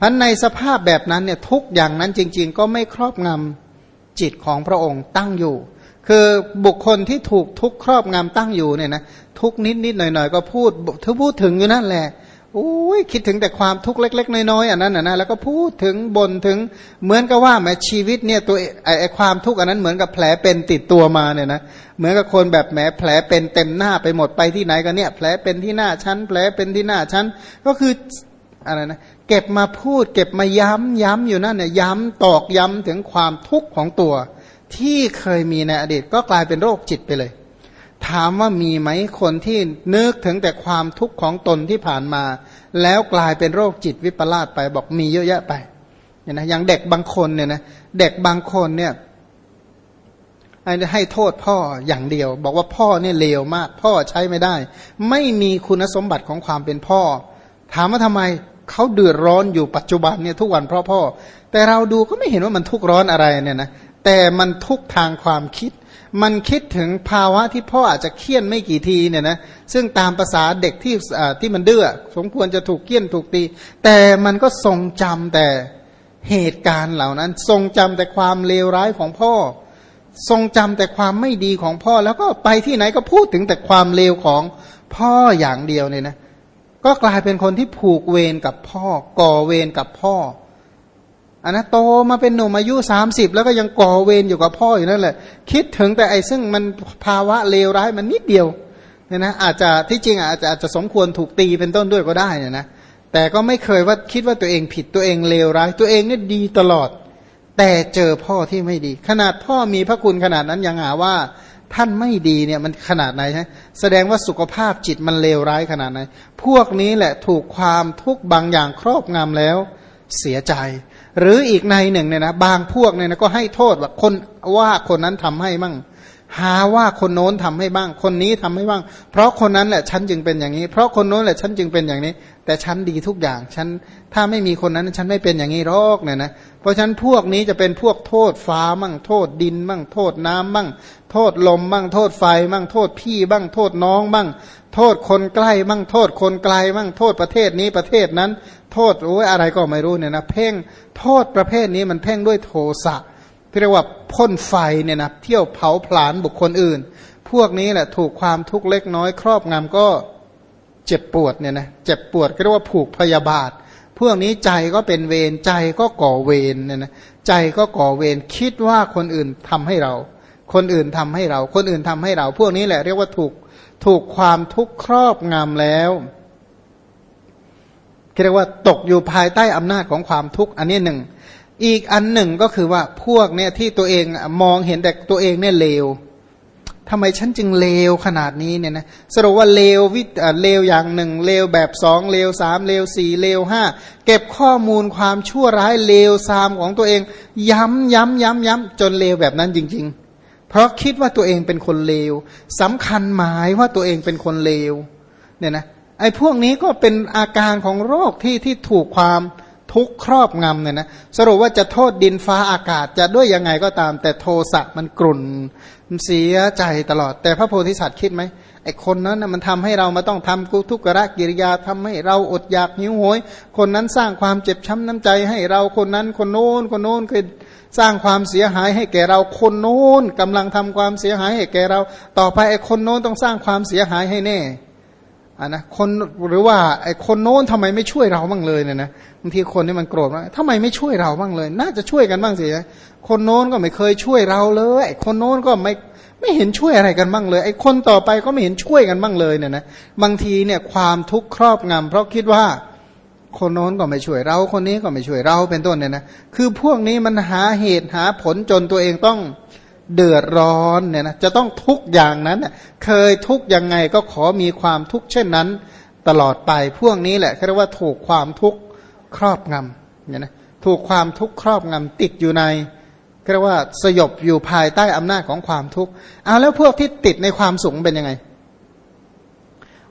พันในสภาพแบบนั้นเนี่ยทุกอย่างนั้นจริง ๆ ก็ไม่ครอบงำจิตของพระองค์ตั้งอยู่ คือบุคคลที่ถูกทุกครอบงำตั้งอยู่เนี่ยนะทุกนิดนิดหน่อยหน่อยก็พูดถ้าพูดถึงอยู่นั่นแหละโอ้ยคิดถึงแต่ความทุกข์เล็ก ๆ น้อยๆอันนั้นนะแล้วก็พูดถึงบนถึงเหมือนกับว่าแม้ชีวิตเนี่ยตัวไอ้ไอความทุกข์อันนั้นเหมือนกับแผลเป็นติดตัวมาเนี่ยนะเหมือนกับคนแบบแหมแผลเป็นเต็มหน้าไปหมดไปที่ไหนกันเนี่ย แผลเป็นที่หน้าชั้นแผลเป็นที่หน้าชั้นก็คืออะไรนะ เก็บมาพูด เก็บมาย้ำย้ำอยู่นั่นเนี่ยย้ำตอกย้ำถึงความทุกข์ของตัว ที่เคยมีในอดีตก็กลายเป็นโรคจิตไปเลย ถามว่ามีไหมคนที่นึกถึงแต่ความทุกข์ของตนที่ผ่านมา แล้วกลายเป็นโรคจิตวิปลาสไปบอกมีเยอะแยะไปเนี่ยนะอย่างเด็กบางคนเนี่ยนะเด็กบางคนเนี่ยให้โทษพ่ออย่างเดียว บอกว่าพ่อเนี่ยเลวมาก พ่อใช้ไม่ได้ ไม่มีคุณสมบัติของความเป็นพ่อ ถามว่าทำไม เขาเดือดร้อนอยู่ปัจจุบันเนี่ยทุกวันเพราะพ่อ แต่เราดูก็ไม่เห็นว่ามันทุกร้อนอะไรเนี่ยนะแต่มันทุกทางความคิด มันคิดถึงภาวะที่พ่ออาจจะเคี่ยนไม่กี่ทีเนี่ยนะซึ่งตามภาษาเด็กที่ที่มันเดื้อสมควรจะถูกเคี่ยนถูกตี แต่มันก็ทรงจำแต่เหตุการณ์เหล่านั้น ทรงจำแต่ความเลวร้ายของพ่อ ทรงจำแต่ความไม่ดีของพ่อ แล้วก็ไปที่ไหนก็พูดถึงแต่ความเลวของพ่ออย่างเดียวเนี่ยนะ ก็กลายเป็นคนที่ผูกเวรกับพ่อ ก่อเวรกับพ่ออันนะโตมาเป็นหนุ่มอายุสามสิบแล้วก็ยังก่อเวรอยู่กับพ่ออยู่นั่นแหละ คิดถึงแต่ไอ้ซึ่งมันภาวะเลวร้ายมันนิดเดียวเนี่ยนะอาจจะที่จริงอาจจะอาจจะสมควรถูกตีเป็นต้นด้วยก็ได้เนี่ยนะแต่ก็ไม่เคยว่าคิดว่าตัวเองผิดตัวเองเลวร้าย ตัวเองเนี่ยดีตลอด แต่เจอพ่อที่ไม่ดี ขนาดพ่อมีพระคุณขนาดนั้นยังหาว่าท่านไม่ดีเนี่ยมันขนาดไหนใช่ แสดงว่าสุขภาพจิตมันเลวร้ายขนาดไหน พวกนี้แหละถูกความทุกข์บางอย่างครอบงำแล้วเสียใจ หรืออีกในหนึ่งเนี่ยนะบางพวกเนี่ยนะก็ให้โทษว่าคนว่าคนนั้นทำให้มั่ง หาว่าคนโน้นทำให้บ้าง คนนี้ทำให้บ้าง เพราะคนนั้นแหละฉันจึงเป็นอย่างนี้ เพราะคนโน้นแหละฉันจึงเป็นอย่างนี้ แต่ฉันดีทุกอย่างฉันถ้าไม่มีคนนั้นฉันไม่เป็นอย่างนี้หรอกเนี่ยนะเพราะฉะนั้นพวกนี้จะเป็นพวกโทษฟ้ามั่งโทษดินบ้างโทษน้ำบ้างโทษลมบ้างโทษไฟบ้างโทษพี่บ้างโทษน้องบ้างโทษคนใกล้บ้างโทษคนไกลบ้างโทษประเทศนี้ประเทศนั้น โทษโอ้ยอะไรก็ไม่รู้เนี่ยนะเพ่งโทษประเภทนี้มันเพ่งด้วยโทสะ เรียกว่าพ่นไฟเนี่ยนะเที่ยวเผาผลาญบุคคลอื่น พวกนี้แหละถูกความทุกข์เล็กน้อยครอบงำก็เจ็บปวดเนี่ยนะเจ็บปวดเรียกว่าผูกพยาบาท พวกนี้ใจก็เป็นเวรใจก็ก่อเวรเนี่ยนะใจก็ก่อเวรคิดว่าคนอื่นทำให้เรา คนอื่นทำให้เรา คนอื่นทำให้เรา พวกนี้แหละเรียกว่าถูกถูกความทุกข์ครอบงำแล้วเรียกว่าตกอยู่ภายใต้อำนาจของความทุกข์อันนี้หนึ่ง อีกอันหนึ่งก็คือว่าพวกเนี่ยที่ตัวเองมองเห็นแต่ตัวเองเนี่ยเลวทำไมฉันจึงเลวขนาดนี้เนี่ยนะสรุปว่าเลววิเลวอย่างหนึ่งเลวแบบสองเลวสามเลวสี่เลวห้าเก็บข้อมูลความชั่วร้ายเลวซามของตัวเอง ย้ำย้ำย้ำย้ำจนเลวแบบนั้นจริง ๆ เพราะคิดว่าตัวเองเป็นคนเลวสำคัญหมายว่าตัวเองเป็นคนเลวเนี่ยนะไอ้พวกนี้ก็เป็นอาการของโรคที่ที่ถูกความ ทุกครอบงำเนี่ยนะสรุปว่าจะโทษดินฟ้าอากาศจะด้วยยังไงก็ตาม แต่โทสะมันกลุ่นมันเสียใจตลอด แต่พระโพธิสัตว์คิดไหมไอคนนั้นนะมันทำให้เรามาต้องทำกุทุกขะกิริยาทำให้เราอดอยากหิวโหย คนนั้นสร้างความเจ็บช้ำน้ำใจให้เราคนนั้นคนโน้นคนโน้นคือสร้างความเสียหายให้แก่เราคนโน้นกำลังทำความเสียหายให้แก่เรา ต่อไปไอ้คนโน้นต้องสร้างความเสียหายให้แน่ อ่านะคนหรือว่าไอ้คนโน้นทำไมไม่ช่วยเราบ้างเลยเนี่ยนะบางทีคนนี่มันโกรธว่าทำไมไม่ช่วยเราบ้างเลย น่าจะช่วยกันบ้างสิคนโน้นก็ไม่เคยช่วยเราเลยไอ้คนโน้นก็ไม่ไม่เห็นช่วยอะไรกันบ้างเลย ไอ้คนต่อไปก็ไม่เห็นช่วยกันบ้างเลยเนี่ยนะบางทีเนี่ยความทุกข์ครอบงำเพราะคิดว่าคนโน้นก็ไม่ช่วยเรา คนนี้ก็ไม่ช่วยเราเป็นต้นเนี่ยนะคือพวกนี้มันหาเหตุหาผลจนตัวเองต้อง เดือดร้อนเนี่ยนะจะต้องทุกอย่างนั้นเคยทุกยังไงก็ขอมีความทุกข์เช่นนั้น ตลอดไปพวกนี้แหละเรียกว่าถูกความทุกข์ครอบงำเนี่ยนะถูกความทุกข์ครอบงำติดอยู่ในเรียกว่าสยบอยู่ภายใต้อำนาจของความทุกข์เอาแล้วพวกที่ติดในความสุขเป็นยังไง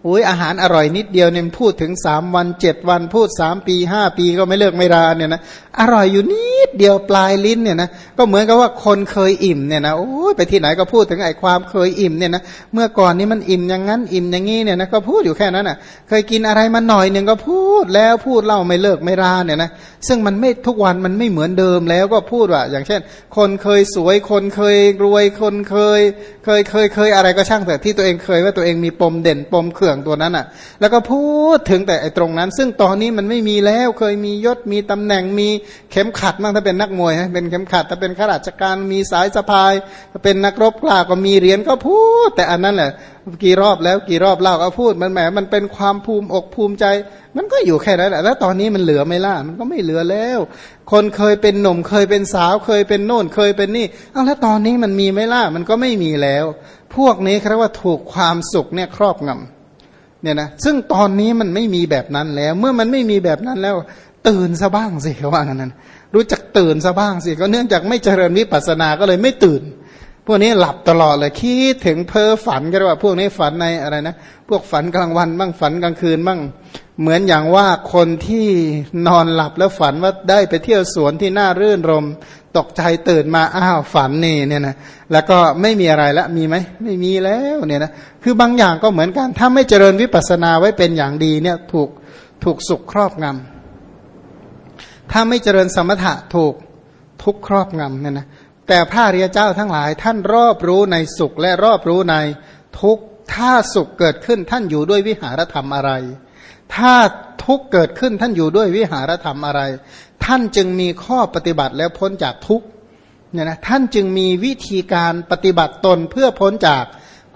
อุ้ยอาหารอร่อยนิดเดียวเนี่ยพูดถึงสามวันเจ็ดวันพูดสามปีห้าปีก็ไม่เลิกไม่ราเนี่ยนะอร่อยอยู่นิดเดียวปลายลิ้นเนี่ยนะก็เหมือนกับว่าคนเคยอิ่มเนี่ยนะโอ้ยไปที่ไหนก็พูดถึงไอ้ความเคยอิ่มเนี่ยนะเมื่อก่อนนี้มันอิ่มอย่างนั้นอิ่มอย่างนี้เนี่ยนะก็พูดอยู่แค่นั้นอะ เคยกินอะไรมาหน่อยหนึ่งก็พู ดแล้วพูดเล่าไม่เลิกไม่ราเนี่ยนะซึ่งมันไม่ทุกวันมันไม่เหมือนเดิมแล้วก็พูดว่า อย่างเช่น คนเคยสวยคนเคยรวยคนเคย เคยเคยเคยอะไรก็ช่างแต่ที่ตัวเองเคยว่าตัวเองมีปมเด่นปมเขื่องตัวนั้นอะ แล้วก็พูดถึงแต่ไอ้ตรงนั้น ซึ่งตอนนี้มันไม่มีแล้วเคยมียศมีตำแหน่งมีเข็มขัดบ้างถ้าเป็นนักมวยนะเป็นเข็มขัดถ้าเป็นข้าราชการมีสายสะพายถ้าเป็นนักรบกล้าก็มีเหรียญก็พูดแต่อันนั้นแหละ กี่รอบแล้วกี่รอบเล่าก็พูดมันแหมมันเป็นความภูมิอกภูมิใจ มันก็อยู่แค่นั้นแหละแล้วตอนนี้มันเหลือไหม่ล่ะมันก็ไม่เหลือแล้ว คนเคยเป็นหนุ่มเคยเป็นสาวเคยเป็นโน่นเคยเป็นนี่เอาแล้วตอนนี้มันมีไหม่ล่ะมันก็ไม่มีแล้ว พวกนี้ครับว่าถูกความสุขเนี่ยครอบงำเนี่ยนะซึ่งตอนนี้มันไม่มีแบบนั้นแล้ว เมื่อมันไม่มีแบบนั้นแล้ว ตื่นซะบ้างสิเขาว่างั้นรู้จักตื่นซะบ้างสิก็เนื่องจากไม่เจริญวิปัสสนาก็เลยไม่ตื่น พวกนี้หลับตลอดเลยคิดถึงเพ้อฝันกันว่า พวกนี้ฝันในอะไรนะ พวกฝันกลางวันบ้างฝันกลางคืนบ้างเหมือนอย่างว่าคนที่นอนหลับแล้วฝันว่าได้ไปเที่ยวสวนที่น่ารื่นรม ตกใจตื่นมาอ้าวฝันนี่เนี่ยนะแล้วก็ไม่มีอะไรละมีไหมไม่มีแล้วเนี่ยนะคือบางอย่างก็เหมือนกัน ถ้าไม่เจริญวิปัสสนาไว้เป็นอย่างดีเนี่ยถูกถูกสุขครอบงำถ้าไม่เจริญสมถะถูกทุกครอบงำเนี่ยนะ แต่พระเรียเจ้าทั้งหลายท่านรอบรู้ในสุขและรอบรู้ในทุกถ้าสุขเกิดขึ้นท่านอยู่ด้วยวิหารธรรมอะไร ถ้าทุกเกิดขึ้นท่านอยู่ด้วยวิหารธรรมอะไร ท่านจึงมีข้อปฏิบัติแล้วพ้นจากทุกเนี่ยนะท่านจึงมีวิธีการปฏิบัติตนเพื่อพ้นจาก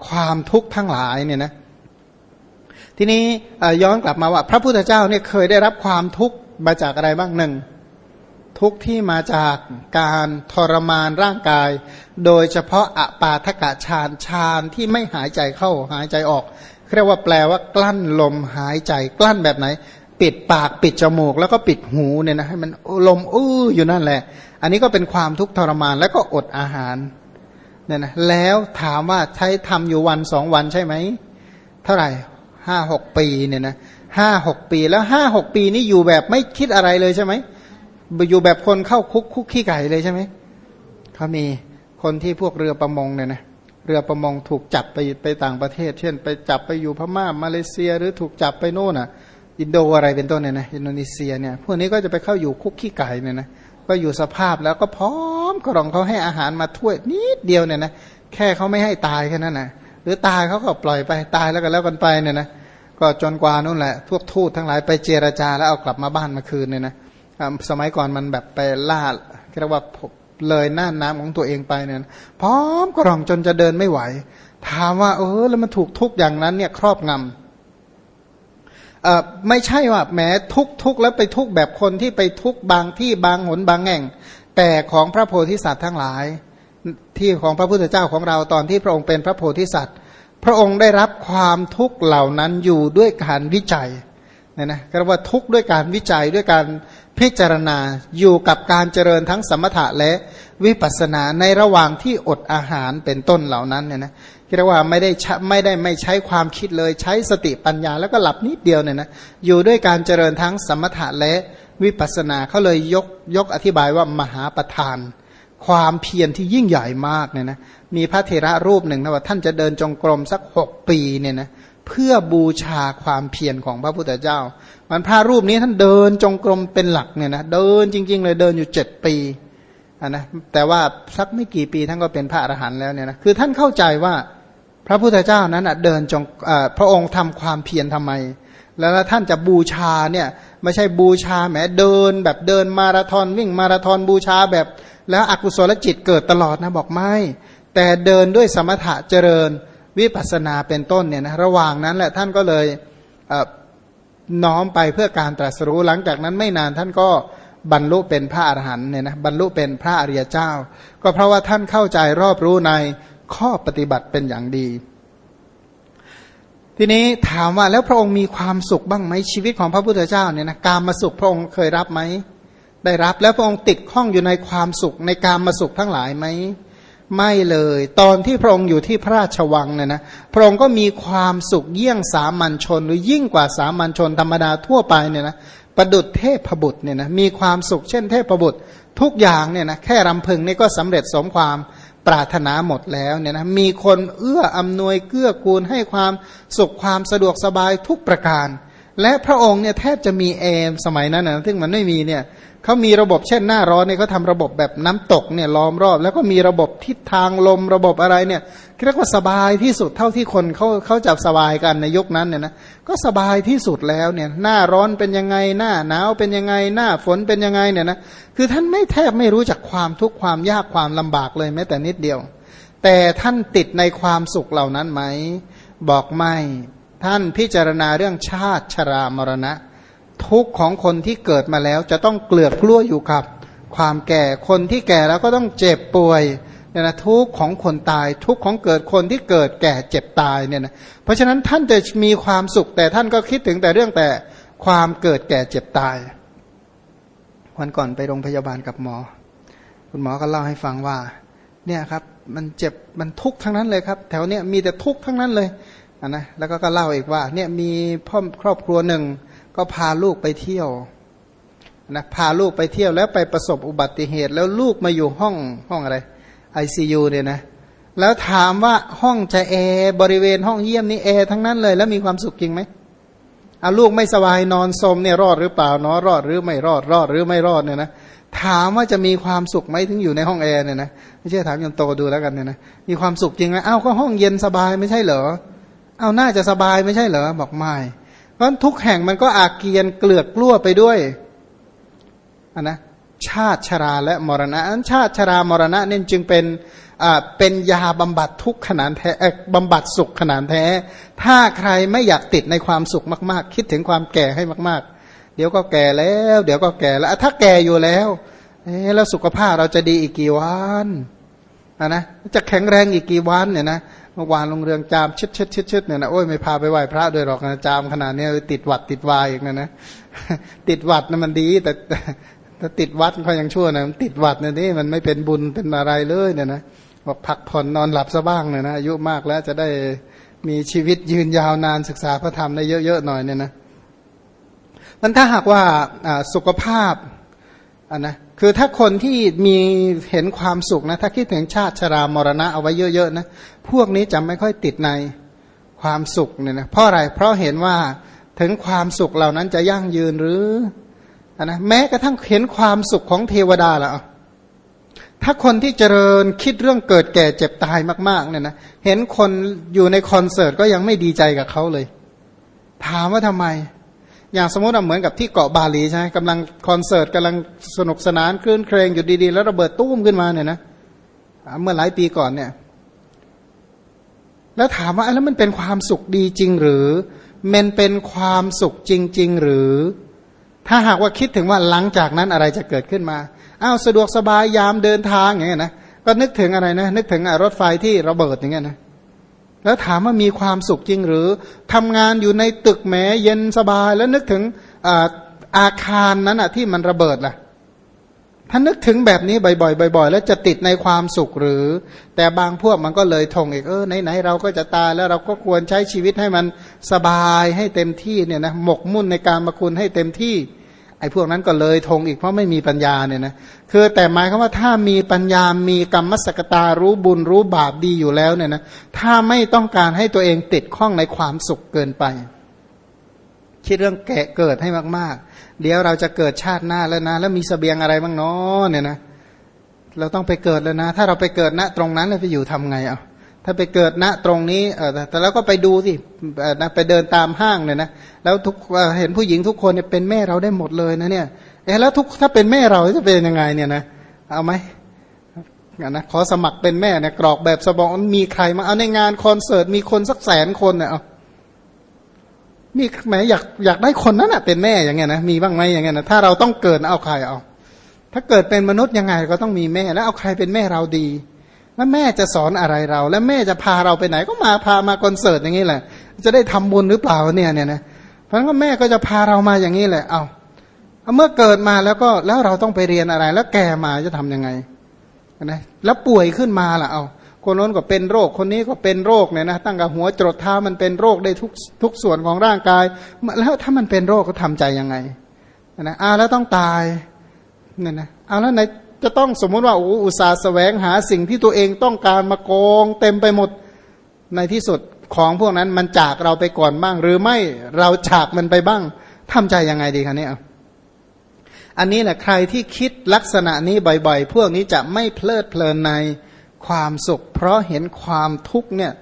ความทุกข์ทั้งหลายเนี่ยนะทีนี้ย้อนกลับมาว่า พระพุทธเจ้าเนี่ยเคยได้รับความทุกข์มาจากอะไรบ้างหนึ่ง ทุกข์ที่มาจากการทรมานร่างกาย โดยเฉพาะอปาทกะฌานฌานที่ไม่หายใจเข้าหายใจออกเรียกว่าแปลว่ากลั้นลมหายใจกลั้นแบบไหน ปิดปากปิดจมูก แล้วก็ปิดหูเนี่ยนะให้มันลมอื้ออยู่นั่นแหละ อันนี้ก็เป็นความทุกข์ทรมานแล้วก็อดอาหารเนี่ยนะแล้วถามว่าใช้ทำอยู่วันสองวันใช่ไหมเท่าไหร่ห้าหกปีเนี่ยนะห้าหกปีแล้วห้าหกปีนี่อยู่แบบไม่คิดอะไรเลยใช่ไหม อยู่แบบคนเข้าคุกคุกขี้ไก่เลยใช่ไหมเขามีคนที่พวกเรือประมงเนี่ยนะเรือประมงถูกจับไปไปต่างประเทศ เช่น ไปจับไปอยู่พม่ามาเลเซีย หรือถูกจับไปโน่นอะ อินโดอะไรเป็นต้นเนี่ยนะอินโดนีเซียเนี่ยพวกนี้ก็จะไปเข้าอยู่คุกขี้ไก่เนี่ยนะก็อยู่สภาพแล้วก็พร้อมกรองเขาให้อาหารมาถ้วยนิดเดียวเนี่ยนะแค่เขาไม่ให้ตายแค่นั้นนะหรือตายเขาก็ปล่อยไปตายแล้วก็แล้วกันไปเนี่ยนะก็จนกว่านู่นแหละพวกทูตทั้งหลายไปเจรจาแล้วเอากลับมาบ้านมาคืนเนี่ยนะ สมัยก่อนมันแบบไปล่าเรียกว่าเลยหน้าน้ำของตัวเองไปเนี่ยพร้อมกรองจนจะเดินไม่ไหว ถามว่า เออ แล้วมันถูกทุกอย่างนั้น เนี่ย ครอบงำเออไม่ใช่ว่าแหมทุกทุกแล้วไปทุกแบบคนที่ไปทุกบางที่บางหนบางแห่ง แต่ของพระโพธิสัตว์ทั้งหลาย ที่ของพระพุทธเจ้าของเราตอนที่พระองค์เป็นพระโพธิสัตว์ พระองค์ได้รับความทุกข์เหล่านั้นอยู่ด้วยการวิจัยเนี่ยนะก็ว่าทุกข์ด้วยการวิจัยด้วยการ พิจารณาอยู่กับการเจริญทั้งสมถะและวิปัสสนาในระหว่างที่อดอาหารเป็นต้นเหล่านั้นเนี่ยนะเรียกว่าไม่ได้ไม่ได้ไม่ใช้ความคิดเลยใช้สติปัญญาแล้วก็หลับนิดเดียวเนี่ยนะอยู่ด้วยการเจริญทั้งสมถะและวิปัสสนาเขาเลยยกยกอธิบายว่ามหาประธาน ความเพียรที่ยิ่งใหญ่มากเนี่ยนะมีพระเทระรูปหนึ่งนะว่าท่านจะเดินจงกรมสักหกปีเนี่ยนะ เพื่อบูชาความเพียรของพระพุทธเจ้า มันพระรูปนี้ท่านเดินจงกรมเป็นหลักเนี่ยนะเดินจริง ๆ เลยเดินอยู่เจ็ดปีนนะแต่ว่าสักไม่กี่ปีท่านก็เป็นพระอรหันต์แล้วเนี่ยนะคือท่านเข้าใจว่าพระพุทธเจ้านั้นเดินจงพระองค์ทำความเพียรทำไม แล้วท่านจะบูชาเนี่ยไม่ใช่บูชาแหมเดินแบบเดินมาราธอนวิ่งมาราธอนบูชาแบบ แล้วอกุศลจิตเกิดตลอดนะบอกไม่ แต่เดินด้วยสมถะเจริญ วิปัสนาเป็นต้นเนี่ยนะระหว่างนั้นแหละท่านก็เลยน้อมไปเพื่อการตรัสรู้หลังจากนั้นไม่นานท่านก็บรรลุเป็นพระอรหันต์เนี่ยนะบรรลุเป็นพระอริยเจ้า ก็เพราะว่าท่านเข้าใจรอบรู้ในข้อปฏิบัติเป็นอย่างดี ทีนี้ถามว่าแล้วพระองค์มีความสุขบ้างไหมชีวิตของพระพุทธเจ้าเนี่ยนะการมาสุขพระองค์เคยรับไหมได้รับแล้วพระองค์ติดข้องอยู่ในความสุขในการมาสุขทั้งหลายไหม ไม่เลย ตอนที่พระองค์อยู่ที่พระราชวังเนี่ยนะพระองค์ก็มีความสุขเยี่ยงสามัญชน หรือยิ่งกว่าสามัญชนธรรมดาทั่วไปเนี่ยนะประดุดเทพบุตรเนี่ยนะมีความสุขเช่นเทพบุตร ทุกอย่างเนี่ยนะแค่รำพึงนี่ก็สำเร็จสมความปรารถนาหมดแล้วเนี่ยนะมีคนเอื้ออำนวยเกื้อกูลให้ความสุขความสะดวกสบายทุกประการ และพระองค์เนี่ยแทบจะมีเอมสมัยนั้นนะซึ่งมันไม่มีเนี่ย เขามีระบบเช่นหน้าร้อนเนี่ยเขาทำระบบแบบน้ำตกเนี่ยล้อมรอบ แล้วก็มีระบบทิศทางลมระบบอะไรเนี่ยเรียกว่าสบายที่สุดเท่าที่คนเขาเขาจะสบายกันในยุคนั้นเนี่ยนะก็สบายที่สุดแล้วเนี่ยหน้าร้อนเป็นยังไงหน้าหนาวเป็นยังไงหน้าฝนเป็นยังไงเนี่ยนะคือท่านไม่แทบไม่รู้จักความทุกข์ความยากความลำบากเลยแม้แต่นิดเดียว แต่ท่านติดในความสุขเหล่านั้นไหมบอกไม่ ท่านพิจารณาเรื่องชาติชรามรณะ ทุกข์ของคนที่เกิดมาแล้ว จะต้องเกลือกกลั้วอยู่กับ ความแก่คนที่แก่แล้วก็ต้องเจ็บป่วยเนี่ยนะทุกข์ของคนตายทุกข์ของเกิดคนที่เกิดแก่เจ็บตายเนี่ยนะเพราะฉะนั้นท่านจะมีความสุขแต่ท่านก็คิดถึงแต่เรื่องแต่ความเกิดแก่เจ็บตาย วันก่อนไปโรงพยาบาลกับหมอ คุณหมอก็เล่าให้ฟังว่า เนี่ยครับมันเจ็บมันทุกข์ทั้งนั้นเลยครับ แถวเนี้ยมีแต่ทุกข์ทั้งนั้นเลยนะแล้วก็ก็เล่าอีกว่าเนี่ยมีพ่อครอบครัวหนึ่ง ก็พาลูกไปเที่ยวนะพาลูกไปเที่ยวแล้วไปประสบอุบัติเหตุ แล้วลูกมาอยู่ห้องห้องอะไรไอซียูเนี่ยนะ แล้วถามว่าห้องจะแอร์บริเวณห้องเยี่ยมนี่แอร์ทั้งนั้นเลย แล้วมีความสุขจริงไหมเอาลูกไม่สบายนอนสมเนี่ยรอดหรือเปล่าเนาะรอดหรือไม่รอดรอดหรือไม่รอดเนี่ยนะถามว่าจะมีความสุขไหมถึงอยู่ในห้องแอร์เนี่ยนะไม่ใช่ถามยันโตดูแล้วกันเนี่ยนะมีความสุขจริงไหมอ้าวก็ห้องเย็นสบายไม่ใช่เหรอเอาน่าจะสบายไม่ใช่เหรอบอกไม่ ราะทุกแห่งมันก็อาเกียนเกลือกกลั้วไปด้วยนนะชาติชราและมรณะอันชาติชรามรณะนี่จึงเป็นอ่าเป็นยาบำบัดทุกขนาดแท้บำบัดสุขขนาดแท้ ถ้าใครไม่อยากติดในความสุขมาก ๆ คิดถึงความแก่ให้มาก ๆ เดี๋ยวก็แก่แล้ว เดี๋ยวก็แก่แล้ว ถ้าแก่อยู่แล้วเอ๊แล้วสุขภาพเราจะดีอีกกี่วันอะนะจะแข็งแรงอีกกี่วันเนี่ยนะ เมื่อวานลงเรืองจามชิดชิดชิดชิดเนี่ยนะโอ้ยไม่พาไปไหว้พระด้วยหรอกนะจามขนาดนี้ติดวัดติดวายอีกนะนะติดวัดนะมันดี แต่ถ้าติดวัดเขายังชั่วนะติดวัดเนี่ยนี่มันไม่เป็นบุญเป็นอะไรเลยเนี่ยนะบอกพักผ่อนนอนหลับซะบ้างเนี่ยนะอายุมากแล้วจะได้มีชีวิตยืนยาวนานศึกษาพระธรรมได้เยอะๆหน่อยเนี่ยนะมันถ้าหากว่าสุขภาพอะนะ คือถ้าคนที่มีเห็นความสุขนะ ถ้าคิดถึงชาติชรามรณะเอาไว้เยอะๆนะพวกนี้จะไม่ค่อยติดในความสุขเนี่ยนะเพราะอะไรเพราะเห็นว่าถึงความสุขเหล่านั้นจะยั่งยืนหรือนะแม้กระทั่งเห็นความสุขของเทวดาละถ้าคนที่เจริญคิดเรื่องเกิดแก่เจ็บตายมากๆเนี่ยนะเห็นคนอยู่ในคอนเสิร์ตก็ยังไม่ดีใจกับเขาเลย ถามว่าทำไม อย่างสมมติเหมือนกับที่เกาะบาหลีใช่ไหมกำลังคอนเสิร์ตกำลังสนุกสนานคลื่นเครงอยู่ดีๆ แล้วระเบิดตุ้มขึ้นมาเนี่ยนะเมื่อหลายปีก่อนเนี่ย แล้วถามว่าแล้วมันเป็นความสุขดีจริงหรือมันเป็นความสุขจริง ๆ หรือ ถ้าหากว่าคิดถึงว่าหลังจากนั้นอะไรจะเกิดขึ้นมาอ้าวสะดวกสบายยามเดินทางอย่างเงี้ยนะก็นึกถึงอะไรนะนึกถึงรถไฟที่ระเบิดอย่างเงี้ยนะ แล้วถามว่ามีความสุขจริงหรือทำงานอยู่ในตึกแหมเย็นสบายแล้วนึกถึงอาอาคารนั้นอะที่มันระเบิดล่ะถ้านึกถึงแบบนี้บ่อยๆบ่อย ๆ แล้วจะติดในความสุขหรือ แต่บางพวกมันก็เลยทงอีกเออไหนๆเราก็จะตายแล้วเราก็ควรใช้ชีวิตให้มันสบายให้เต็มที่เนี่ยนะหมกมุ่นในการมาคุณให้เต็มที่ ไอ้พวกนั้นก็เลยทงอีกเพราะไม่มีปัญญาเนี่ยนะคือแต่หมายควาว่าถ้ามีปัญญามีกรรมสกตารู้บุญรู้บาปดีอยู่แล้วเนี่ยนะถ้าไม่ต้องการให้ตัวเองติดข้องในความสุขเกินไป คิดเรื่องแกะเกิดให้มากๆ เดี๋ยวเราจะเกิดชาติหน้าแล้วนะ แล้วมีสเสบียงอะไรบ้างเนาะเนี่ยนะเราต้องไปเกิดแล้วนะ ถ้าเราไปเกิดณตรงนั้นเราไปอยู่ทำไงอะ ถ้าไปเกิดณตรงนี้เออแต่แล้วก็ไปดูสินะไปเดินตามห้างเนี่ยนะแล้วทุกเห็นผู้หญิงทุกคนเนี่ยเป็นแม่เราได้หมดเลยนะเนี่ยเออแล้วทุกถ้าเป็นแม่เราจะเป็นยังไงเนี่ยนะเอาไหมนะขอสมัครเป็นแม่เนี่ยกรอกแบบสบองมีใครมาเอาในงานคอนเสิร์ตมีคนสักแสนคนเนี่ยเอามีแหมอยากอยากได้คนนั้นอะเป็นแม่อย่างเงี้ยนะมีบ้างไหมอย่างเงี้ยนะถ้าเราต้องเกิดเอาใครเอา ถ้าเกิดเป็นมนุษย์ยังไงก็ต้องมีแม่แล้วเอาใครเป็นแม่เราดี แล้วแม่จะสอนอะไรเรา แล้วแม่จะพาเราไปไหนก็มาพามาคอนเสิร์ตอย่างนี้แหละ จะได้ทำบุญหรือเปล่าเนี่ยเนี่ยนะเพราะงั้นแม่ก็จะพาเรามาอย่างนี้แหละ เอาเมื่อเกิดมาแล้วก็แล้วเราต้องไปเรียนอะไร แล้วแก่มาจะทํำยังไงนะแล้วป่วยขึ้นมาล่ะเอาคนโน้นก็เป็นโรคคนนี้ก็เป็นโรคเนี่ยนะตั้งแต่หัวจรดเท้ามันเป็นโรคได้ทุกทุกส่วนของร่างกาย แล้วถ้ามันเป็นโรคก็ทำใจยังไงนะอ้าแล้วต้องตายเนี่ยนะเอาแล้วไหน จะต้องสมมติว่าอุตสาห์แสวงหาสิ่งที่ตัวเองต้องการมากองเต็มไปหมดในที่สุดของพวกนั้นมันจากเราไปก่อนบ้าง หรือไม่เราจากมันไปบ้างทำใจยังไงดีคะเนี่ยอันนี้แหละใครที่คิดลักษณะนี้บ่อยๆ พวกนี้จะไม่เพลิดเพลินในความสุข เพราะเห็นความทุกข์เนี่ย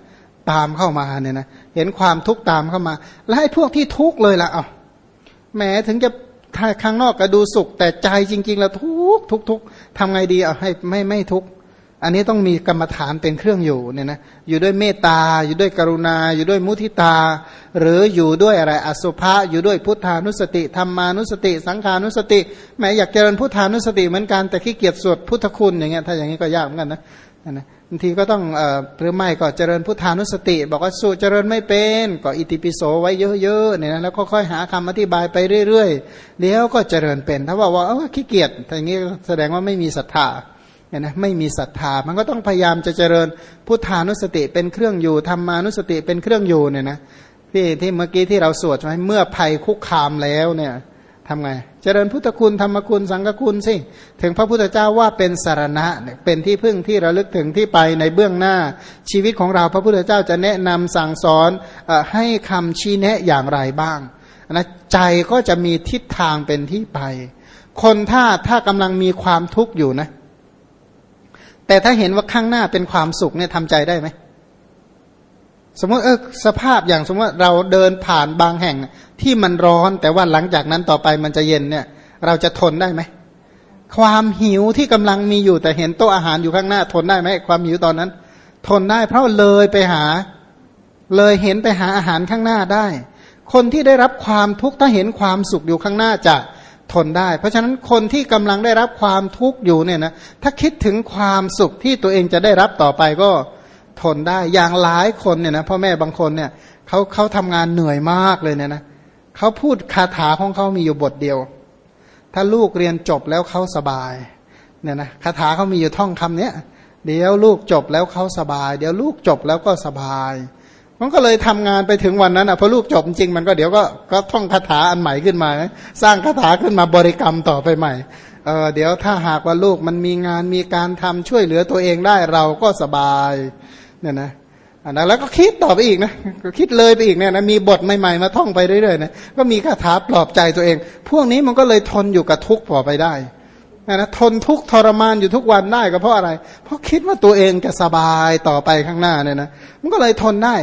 ตามเข้ามาเนี่ยนะเห็นความทุกข์ตามเข้ามา และให้พวกที่ทุกข์เลยล่ะเอาแม้ถึงจะ ถ้าข้างนอกก็ดูสุข แต่ใจจริง ๆ แล้วทุกทุกทุกทำไงดีเอาให้ไม่ไม่ทุกข์อันนี้ต้องมีกรรมฐานเป็นเครื่องอยู่เนี่ยนะอยู่ด้วยเมตตา อยู่ด้วยกรุณา อยู่ด้วยมุทิตา หรืออยู่ด้วยอะไรอสุภะอยู่ด้วยพุทธานุสติธรรมานุสติ สังขานุสติแม้อยากเจริญพุทธานุสติเหมือนกันแต่ขี้เกียจสวดพุทธคุณอย่างเงี้ยถ้าอย่างนี้ก็ยากเหมือนกันนะ นะบางทีก็ต้องเอ่อหรือไม่ก็เจริญพุทธานุสติ บอกว่าสูเจริญไม่เป็นก็อิติปิโสไว้เยอะๆเนี่ยนะแล้วค่อยๆหาคำอธิบายไปเรื่อยๆเดี๋ยวก็เจริญเป็น ถ้าบอกว่าเออขี้เกียจอย่างนี้แสดงว่าไม่มีศรัทธาเนี่ยนะไม่มีศรัทธา มันก็ต้องพยายามจะเจริญพุทธานุสติเป็นเครื่องอยู่ธรรมานุสติเป็นเครื่องอยู่เนี่ยนะที่ที่เมื่อกี้ที่เราสวดใช่ไหมเมื่อภัยคุกคามแล้วเนี่ย ทำไง เจริญพุทธคุณธรรมคุณสังฆคุณสิถึงพระพุทธเจ้าว่าเป็นสารณะเป็นที่พึ่งที่ระลึกถึงที่ไปในเบื้องหน้า ชีวิตของเราพระพุทธเจ้าจะแนะนำสั่งสอนอให้คำชี้แนะอย่างไรบ้างนะใจก็จะมีทิศทางเป็นที่ไป คนถ้าถ้ากำลังมีความทุกข์อยู่นะ แต่ถ้าเห็นว่าข้างหน้าเป็นความสุขเนี่ยทำใจได้ไหม สมมติเออสภาพอย่างสมมติเราเดินผ่านบางแห่งที่มันร้อน แต่ว่าหลังจากนั้นต่อไปมันจะเย็นเนี่ย เราจะทนได้ไหมความหิวที่กำลังมีอยู่แต่เห็นโต๊ะอาหารอยู่ข้างหน้า ทนได้ไหมความหิวตอนนั้น ทนได้เพราะเลยไปหา เลยเห็นไปหาอาหารข้างหน้าได้ คนที่ได้รับความทุกข์ถ้าเห็นความสุขอยู่ข้างหน้าจะทนได้ เพราะฉะนั้นคนที่กำลังได้รับความทุกข์อยู่เนี่ยนะถ้าคิดถึงความสุขที่ตัวเองจะได้รับต่อไปก็ ทนได้ อย่างหลายคนเนี่ยนะพ่อแม่บางคนเนี่ยเขาเขาทำงานเหนื่อยมากเลยเนี่ยนะเขาพูดคาถาของเขามีอยู่บทเดียว ถ้าลูกเรียนจบแล้วเขาสบายเนี่ยนะคาถาเขามีอยู่ท่องคำเนี้ยเดี๋ยวลูกจบแล้วเขาสบาย เดี๋ยวลูกจบแล้วก็สบาย มันก็เลยทำงานไปถึงวันนั้นอะพอลูกจบจริงมันก็เดี๋ยวก็ก็ท่องคาถาอันใหม่ขึ้นมา สร้างคาถาขึ้นมาบริกรรมต่อไปใหม่เออเดี๋ยวถ้าหากว่าลูกมันมีงานมีการทำช่วยเหลือตัวเองได้เราก็สบาย เนี่ยนะอันนั้นแล้วก็คิดต่อไปอีกนะก็คิดเลยไปอีกเนี่ยนะมีบทใหม่ๆมาท่องไปเรื่อยๆนะก็มีคาถาปลอบใจตัวเอง พวกนี้มันก็เลยทนอยู่กับทุกข์ต่อไปได้นะทนทุกทรมานอยู่ทุกวันได้ก็เพราะอะไร เพราะคิดว่าตัวเองจะสบายต่อไปข้างหน้าเนี่ยนะมันก็เลยทนได้